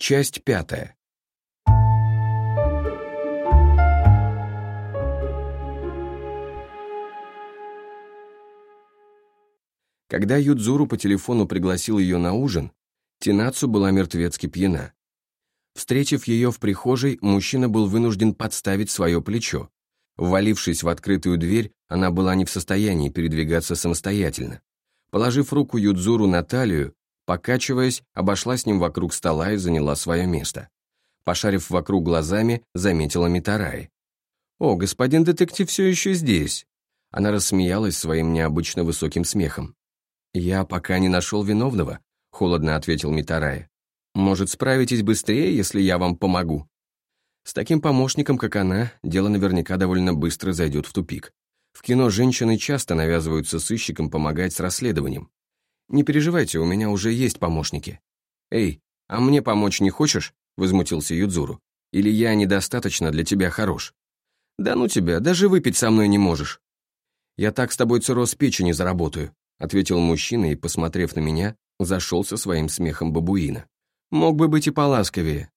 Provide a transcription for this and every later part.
Часть пятая. Когда Юдзуру по телефону пригласил ее на ужин, Тинацу была мертвецки пьяна. Встретив ее в прихожей, мужчина был вынужден подставить свое плечо. Ввалившись в открытую дверь, она была не в состоянии передвигаться самостоятельно. Положив руку Юдзуру на талию, покачиваясь, обошла с ним вокруг стола и заняла свое место. Пошарив вокруг глазами, заметила Митараи. «О, господин детектив все еще здесь!» Она рассмеялась своим необычно высоким смехом. «Я пока не нашел виновного», — холодно ответил Митарая. «Может, справитесь быстрее, если я вам помогу?» С таким помощником, как она, дело наверняка довольно быстро зайдет в тупик. В кино женщины часто навязываются сыщикам помогать с расследованием. «Не переживайте, у меня уже есть помощники». «Эй, а мне помочь не хочешь?» — возмутился Юдзуру. «Или я недостаточно для тебя хорош?» «Да ну тебя, даже выпить со мной не можешь». «Я так с тобой цирроз печени заработаю», ответил мужчина и, посмотрев на меня, зашел со своим смехом бабуина. «Мог бы быть и поласковее».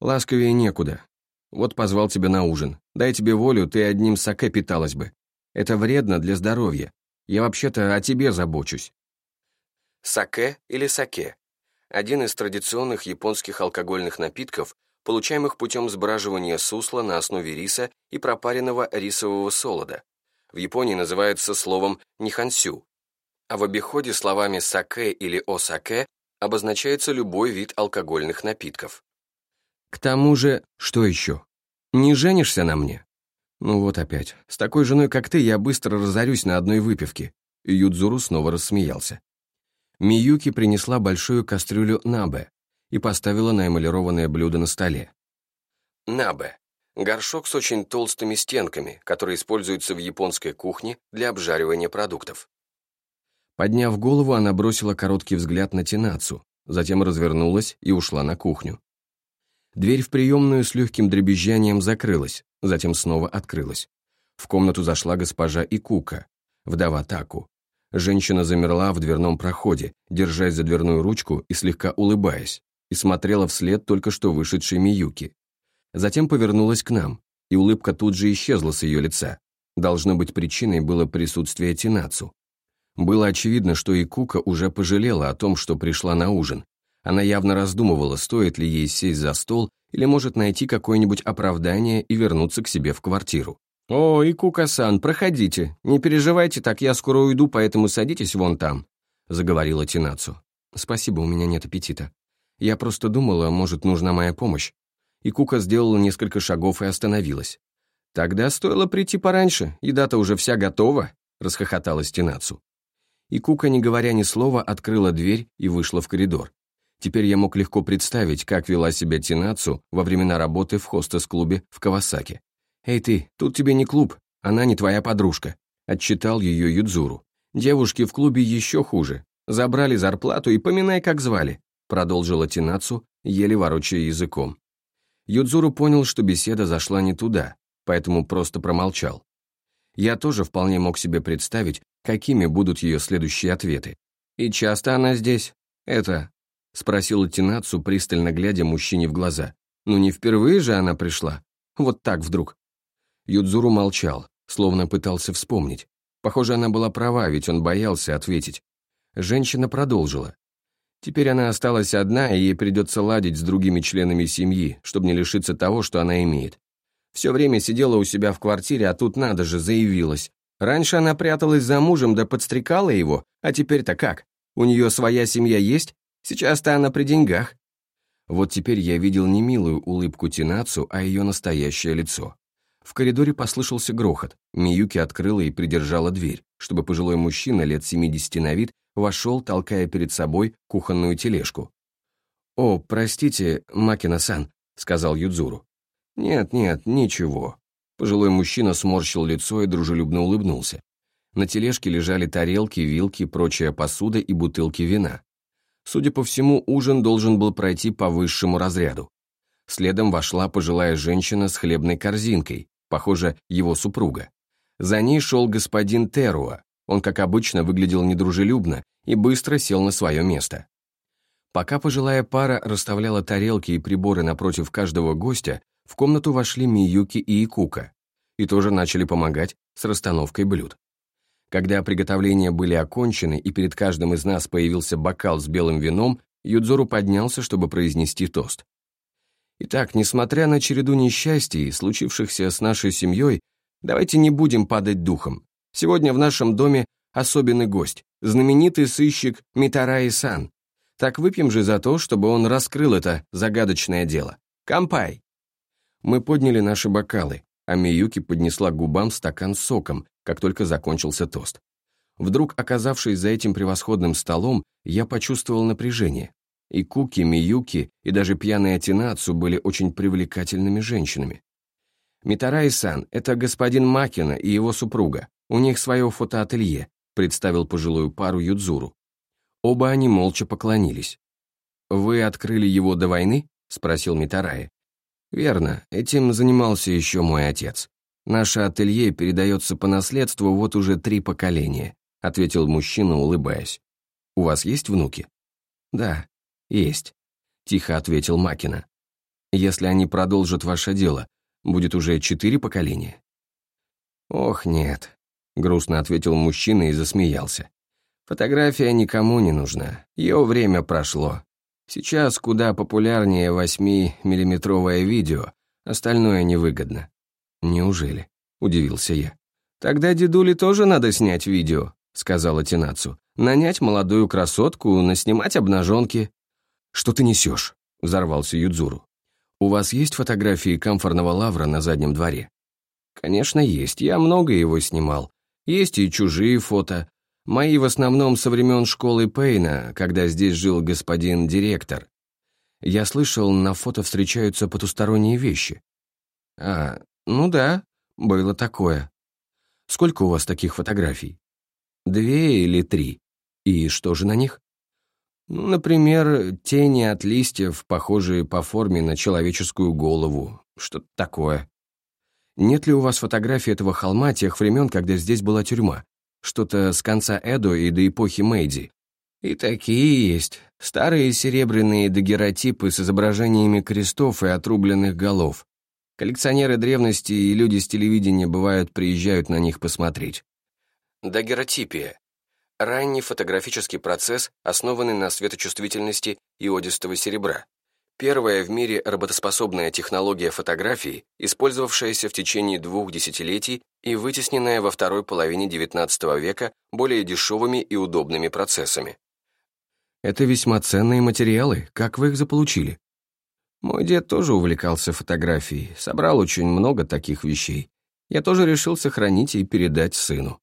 «Ласковее некуда. Вот позвал тебя на ужин. Дай тебе волю, ты одним саке питалась бы. Это вредно для здоровья. Я вообще-то о тебе забочусь». Саке или саке – один из традиционных японских алкогольных напитков, получаемых путем сбраживания сусла на основе риса и пропаренного рисового солода. В Японии называется словом нихансю, а в обиходе словами «саке» или «осаке» обозначается любой вид алкогольных напитков. К тому же, что еще? Не женишься на мне? Ну вот опять. С такой женой, как ты, я быстро разорюсь на одной выпивке. Юдзуру снова рассмеялся. Миюки принесла большую кастрюлю набе и поставила на эмалированное блюдо на столе. Набе – горшок с очень толстыми стенками, который используется в японской кухне для обжаривания продуктов. Подняв голову, она бросила короткий взгляд на Тинацу, затем развернулась и ушла на кухню. Дверь в приемную с легким дребезжанием закрылась, затем снова открылась. В комнату зашла госпожа Икука, вдова Таку. Женщина замерла в дверном проходе, держась за дверную ручку и слегка улыбаясь, и смотрела вслед только что вышедшей Миюки. Затем повернулась к нам, и улыбка тут же исчезла с ее лица. Должно быть, причиной было присутствие Тинацу. Было очевидно, что и Кука уже пожалела о том, что пришла на ужин. Она явно раздумывала, стоит ли ей сесть за стол или может найти какое-нибудь оправдание и вернуться к себе в квартиру. «О, и Кука-сан, проходите. Не переживайте, так я скоро уйду, поэтому садитесь вон там», — заговорила Тинацу. «Спасибо, у меня нет аппетита. Я просто думала, может, нужна моя помощь». И Кука сделала несколько шагов и остановилась. «Тогда стоило прийти пораньше, еда-то уже вся готова», — расхохоталась Тинацу и Кука, не говоря ни слова, открыла дверь и вышла в коридор. Теперь я мог легко представить, как вела себя Тинацу во времена работы в хостес-клубе в Кавасаке. «Эй ты, тут тебе не клуб, она не твоя подружка», — отчитал ее Юдзуру. «Девушки в клубе еще хуже. Забрали зарплату и поминай, как звали», — продолжила Тинацу, еле ворочая языком. Юдзуру понял, что беседа зашла не туда, поэтому просто промолчал. Я тоже вполне мог себе представить, какими будут ее следующие ответы. «И часто она здесь? Это...» — спросил Тинацу, пристально глядя мужчине в глаза. «Ну не впервые же она пришла? Вот так вдруг». Юдзуру молчал, словно пытался вспомнить. Похоже, она была права, ведь он боялся ответить. Женщина продолжила. Теперь она осталась одна, и ей придется ладить с другими членами семьи, чтобы не лишиться того, что она имеет. Все время сидела у себя в квартире, а тут надо же, заявилась. Раньше она пряталась за мужем да подстрекала его, а теперь-то как? У нее своя семья есть? Сейчас-то она при деньгах. Вот теперь я видел не милую улыбку Тинацу, а ее настоящее лицо. В коридоре послышался грохот. Миюки открыла и придержала дверь, чтобы пожилой мужчина лет 70 на вид вошел, толкая перед собой кухонную тележку. «О, простите, Макина-сан», — сказал Юдзуру. «Нет-нет, ничего», Пожилой мужчина сморщил лицо и дружелюбно улыбнулся. На тележке лежали тарелки, вилки, прочая посуда и бутылки вина. Судя по всему, ужин должен был пройти по высшему разряду. Следом вошла пожилая женщина с хлебной корзинкой, похоже, его супруга. За ней шел господин Теруа. Он, как обычно, выглядел недружелюбно и быстро сел на свое место. Пока пожилая пара расставляла тарелки и приборы напротив каждого гостя, в комнату вошли Миюки и Икука и тоже начали помогать с расстановкой блюд. Когда приготовления были окончены и перед каждым из нас появился бокал с белым вином, Юдзору поднялся, чтобы произнести тост. Итак, несмотря на череду несчастий, случившихся с нашей семьей, давайте не будем падать духом. Сегодня в нашем доме особенный гость, знаменитый сыщик Митараи-сан. Так выпьем же за то, чтобы он раскрыл это загадочное дело. Кампай! Мы подняли наши бокалы, а Миюки поднесла к губам стакан с соком, как только закончился тост. Вдруг, оказавшись за этим превосходным столом, я почувствовал напряжение. И Куки, Миюки и даже пьяная Тинацу были очень привлекательными женщинами. «Митарай-сан, это господин Макина и его супруга. У них свое фотоателье», представил пожилую пару Юдзуру. Оба они молча поклонились. «Вы открыли его до войны?» — спросил Митарай. «Верно, этим занимался еще мой отец. Наше ателье передается по наследству вот уже три поколения», — ответил мужчина, улыбаясь. «У вас есть внуки?» «Да, есть», — тихо ответил Макина. «Если они продолжат ваше дело, будет уже четыре поколения?» «Ох, нет», — грустно ответил мужчина и засмеялся. «Фотография никому не нужна, ее время прошло. Сейчас куда популярнее 8-миллиметровое видео, остальное невыгодно. Неужели? Удивился я. Тогда дедуле тоже надо снять видео, сказала Тинацу. Нанять молодую красотку, наснимать обнаженки. Что ты несешь? Взорвался Юдзуру. У вас есть фотографии камфорного лавра на заднем дворе? Конечно, есть. Я много его снимал. Есть и чужие фото, Мои в основном со времен школы Пейна, когда здесь жил господин директор. Я слышал, на фото встречаются потусторонние вещи. А, ну да, было такое. Сколько у вас таких фотографий? Две или три? И что же на них? Ну, например, тени от листьев, похожие по форме на человеческую голову, что-то такое. Нет ли у вас фотографии этого холма тех времен, когда здесь была тюрьма? Что-то с конца Эдо и до эпохи Мэйдзи. И такие есть. Старые серебряные дагеротипы с изображениями крестов и отрубленных голов. Коллекционеры древности и люди с телевидения бывают приезжают на них посмотреть. Дагеротипия. Ранний фотографический процесс, основанный на светочувствительности иодистого серебра. Первая в мире работоспособная технология фотографии, использовавшаяся в течение двух десятилетий и вытесненная во второй половине XIX века более дешевыми и удобными процессами. Это весьма ценные материалы, как вы их заполучили? Мой дед тоже увлекался фотографией, собрал очень много таких вещей. Я тоже решил сохранить и передать сыну.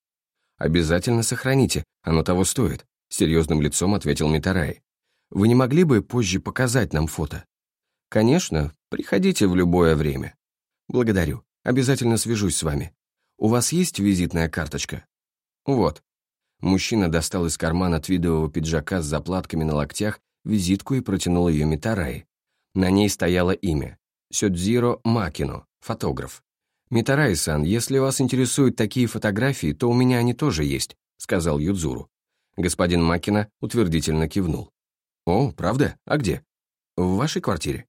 «Обязательно сохраните, оно того стоит», — серьезным лицом ответил Митарай. Вы не могли бы позже показать нам фото? Конечно, приходите в любое время. Благодарю. Обязательно свяжусь с вами. У вас есть визитная карточка? Вот. Мужчина достал из кармана твидового пиджака с заплатками на локтях визитку и протянул ее Митараи. На ней стояло имя. Сёдзиро Макино, фотограф. «Митараи-сан, если вас интересуют такие фотографии, то у меня они тоже есть», — сказал Юдзуру. Господин Макина утвердительно кивнул. «О, правда? А где?» «В вашей квартире?»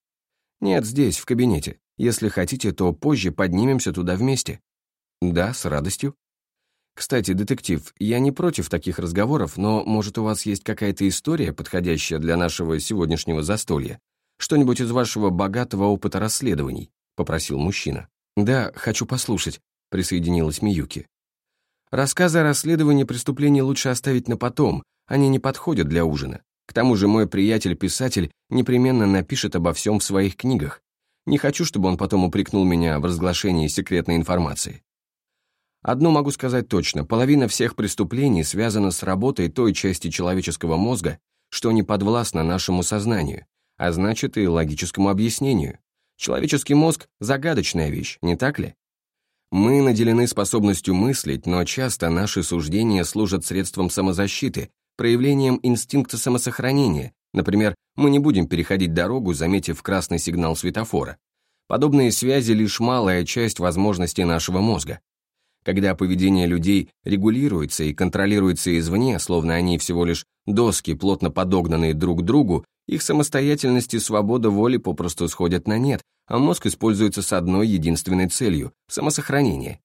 «Нет, здесь, в кабинете. Если хотите, то позже поднимемся туда вместе». «Да, с радостью». «Кстати, детектив, я не против таких разговоров, но, может, у вас есть какая-то история, подходящая для нашего сегодняшнего застолья? Что-нибудь из вашего богатого опыта расследований?» — попросил мужчина. «Да, хочу послушать», — присоединилась Миюки. «Рассказы о расследовании преступлений лучше оставить на потом, они не подходят для ужина. К тому же мой приятель-писатель непременно напишет обо всем в своих книгах. Не хочу, чтобы он потом упрекнул меня в разглашении секретной информации. Одно могу сказать точно, половина всех преступлений связана с работой той части человеческого мозга, что не подвластна нашему сознанию, а значит и логическому объяснению. Человеческий мозг – загадочная вещь, не так ли? Мы наделены способностью мыслить, но часто наши суждения служат средством самозащиты, проявлением инстинкта самосохранения, например, мы не будем переходить дорогу, заметив красный сигнал светофора. Подобные связи — лишь малая часть возможностей нашего мозга. Когда поведение людей регулируется и контролируется извне, словно они всего лишь доски, плотно подогнанные друг к другу, их самостоятельность и свобода воли попросту сходят на нет, а мозг используется с одной единственной целью – самосохранение.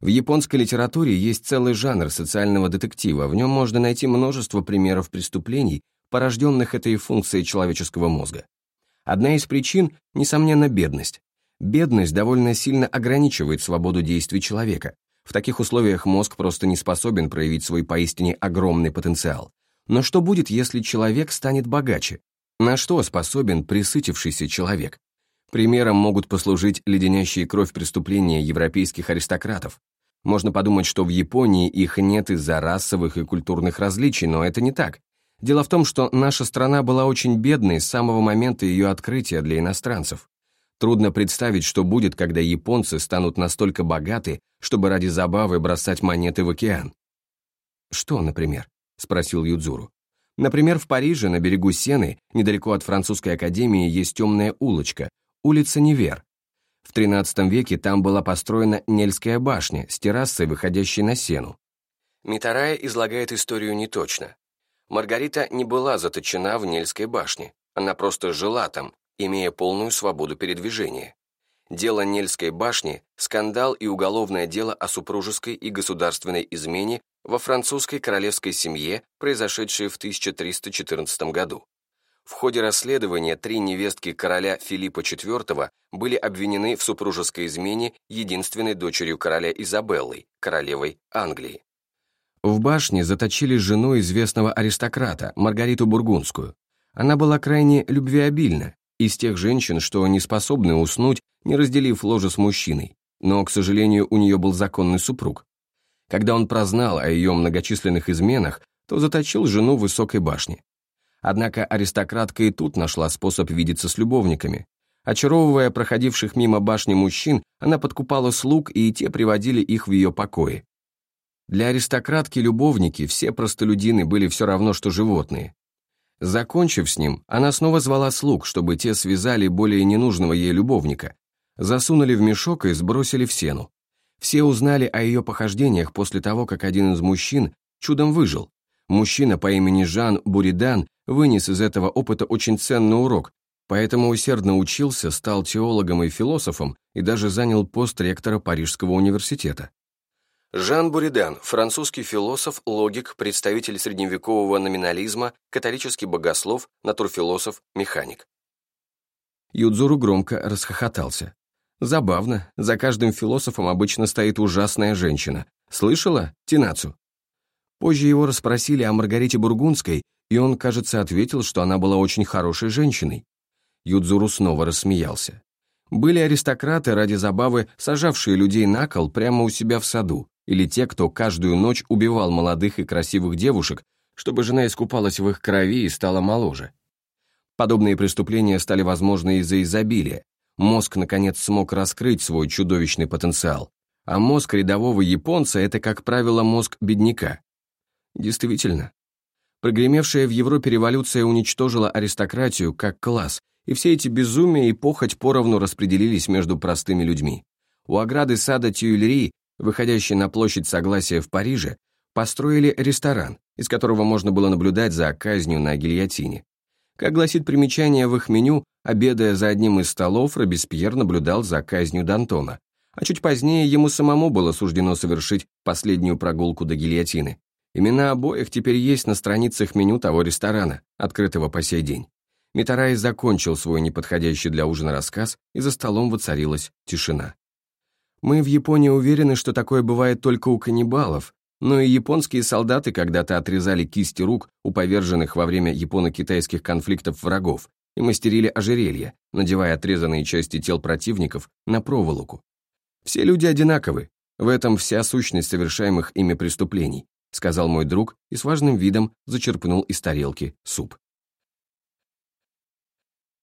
В японской литературе есть целый жанр социального детектива, в нем можно найти множество примеров преступлений, порожденных этой функцией человеческого мозга. Одна из причин, несомненно, бедность. Бедность довольно сильно ограничивает свободу действий человека. В таких условиях мозг просто не способен проявить свой поистине огромный потенциал. Но что будет, если человек станет богаче? На что способен присытившийся человек? Примером могут послужить леденящие кровь преступления европейских аристократов. Можно подумать, что в Японии их нет из-за расовых и культурных различий, но это не так. Дело в том, что наша страна была очень бедной с самого момента ее открытия для иностранцев. Трудно представить, что будет, когда японцы станут настолько богаты, чтобы ради забавы бросать монеты в океан. «Что, например?» — спросил Юдзуру. «Например, в Париже, на берегу Сены, недалеко от французской академии, есть темная улочка, улица Невер. В XIII веке там была построена Нельская башня с террасой, выходящей на Сену. Митарая излагает историю неточно. Маргарита не была заточена в Нельской башне, она просто жила там, имея полную свободу передвижения. Дело Нельской башни – скандал и уголовное дело о супружеской и государственной измене во французской королевской семье, произошедшее в 1314 году. В ходе расследования три невестки короля Филиппа IV были обвинены в супружеской измене единственной дочерью короля Изабеллой, королевой Англии. В башне заточили жену известного аристократа, Маргариту Бургундскую. Она была крайне любвеобильна, из тех женщин, что не способны уснуть, не разделив ложе с мужчиной, но, к сожалению, у нее был законный супруг. Когда он прознал о ее многочисленных изменах, то заточил жену в высокой башне. Однако аристократка и тут нашла способ видеться с любовниками. Очаровывая проходивших мимо башни мужчин, она подкупала слуг, и те приводили их в ее покои. Для аристократки любовники все простолюдины были все равно, что животные. Закончив с ним, она снова звала слуг, чтобы те связали более ненужного ей любовника, засунули в мешок и сбросили в сену. Все узнали о ее похождениях после того, как один из мужчин чудом выжил. Мужчина по имени Жан Буридан вынес из этого опыта очень ценный урок, поэтому усердно учился, стал теологом и философом и даже занял пост ректора Парижского университета. Жан Буридан, французский философ, логик, представитель средневекового номинализма, католический богослов, натурфилософ, механик. Юдзуру громко расхохотался. Забавно, за каждым философом обычно стоит ужасная женщина. Слышала, Тинацу? Позже его расспросили о Маргарите Бургундской, и он, кажется, ответил, что она была очень хорошей женщиной. Юдзуру снова рассмеялся. Были аристократы ради забавы, сажавшие людей на кол прямо у себя в саду, или те, кто каждую ночь убивал молодых и красивых девушек, чтобы жена искупалась в их крови и стала моложе. Подобные преступления стали возможны из-за изобилия. Мозг, наконец, смог раскрыть свой чудовищный потенциал. А мозг рядового японца – это, как правило, мозг бедняка. Действительно. Прогремевшая в Европе революция уничтожила аристократию как класс, и все эти безумия и похоть поровну распределились между простыми людьми. У ограды сада Тюильри выходящей на площадь Согласия в Париже, построили ресторан, из которого можно было наблюдать за казнью на гильотине. Как гласит примечание в их меню, обедая за одним из столов, Робеспьер наблюдал за казнью Д'Антона, а чуть позднее ему самому было суждено совершить последнюю прогулку до гильотины. Имена обоих теперь есть на страницах меню того ресторана, открытого по сей день. Митарай закончил свой неподходящий для ужина рассказ, и за столом воцарилась тишина. Мы в Японии уверены, что такое бывает только у каннибалов, но и японские солдаты когда-то отрезали кисти рук у поверженных во время японо-китайских конфликтов врагов и мастерили ожерелья, надевая отрезанные части тел противников на проволоку. Все люди одинаковы, в этом вся сущность совершаемых ими преступлений, сказал мой друг и с важным видом зачерпнул из тарелки суп.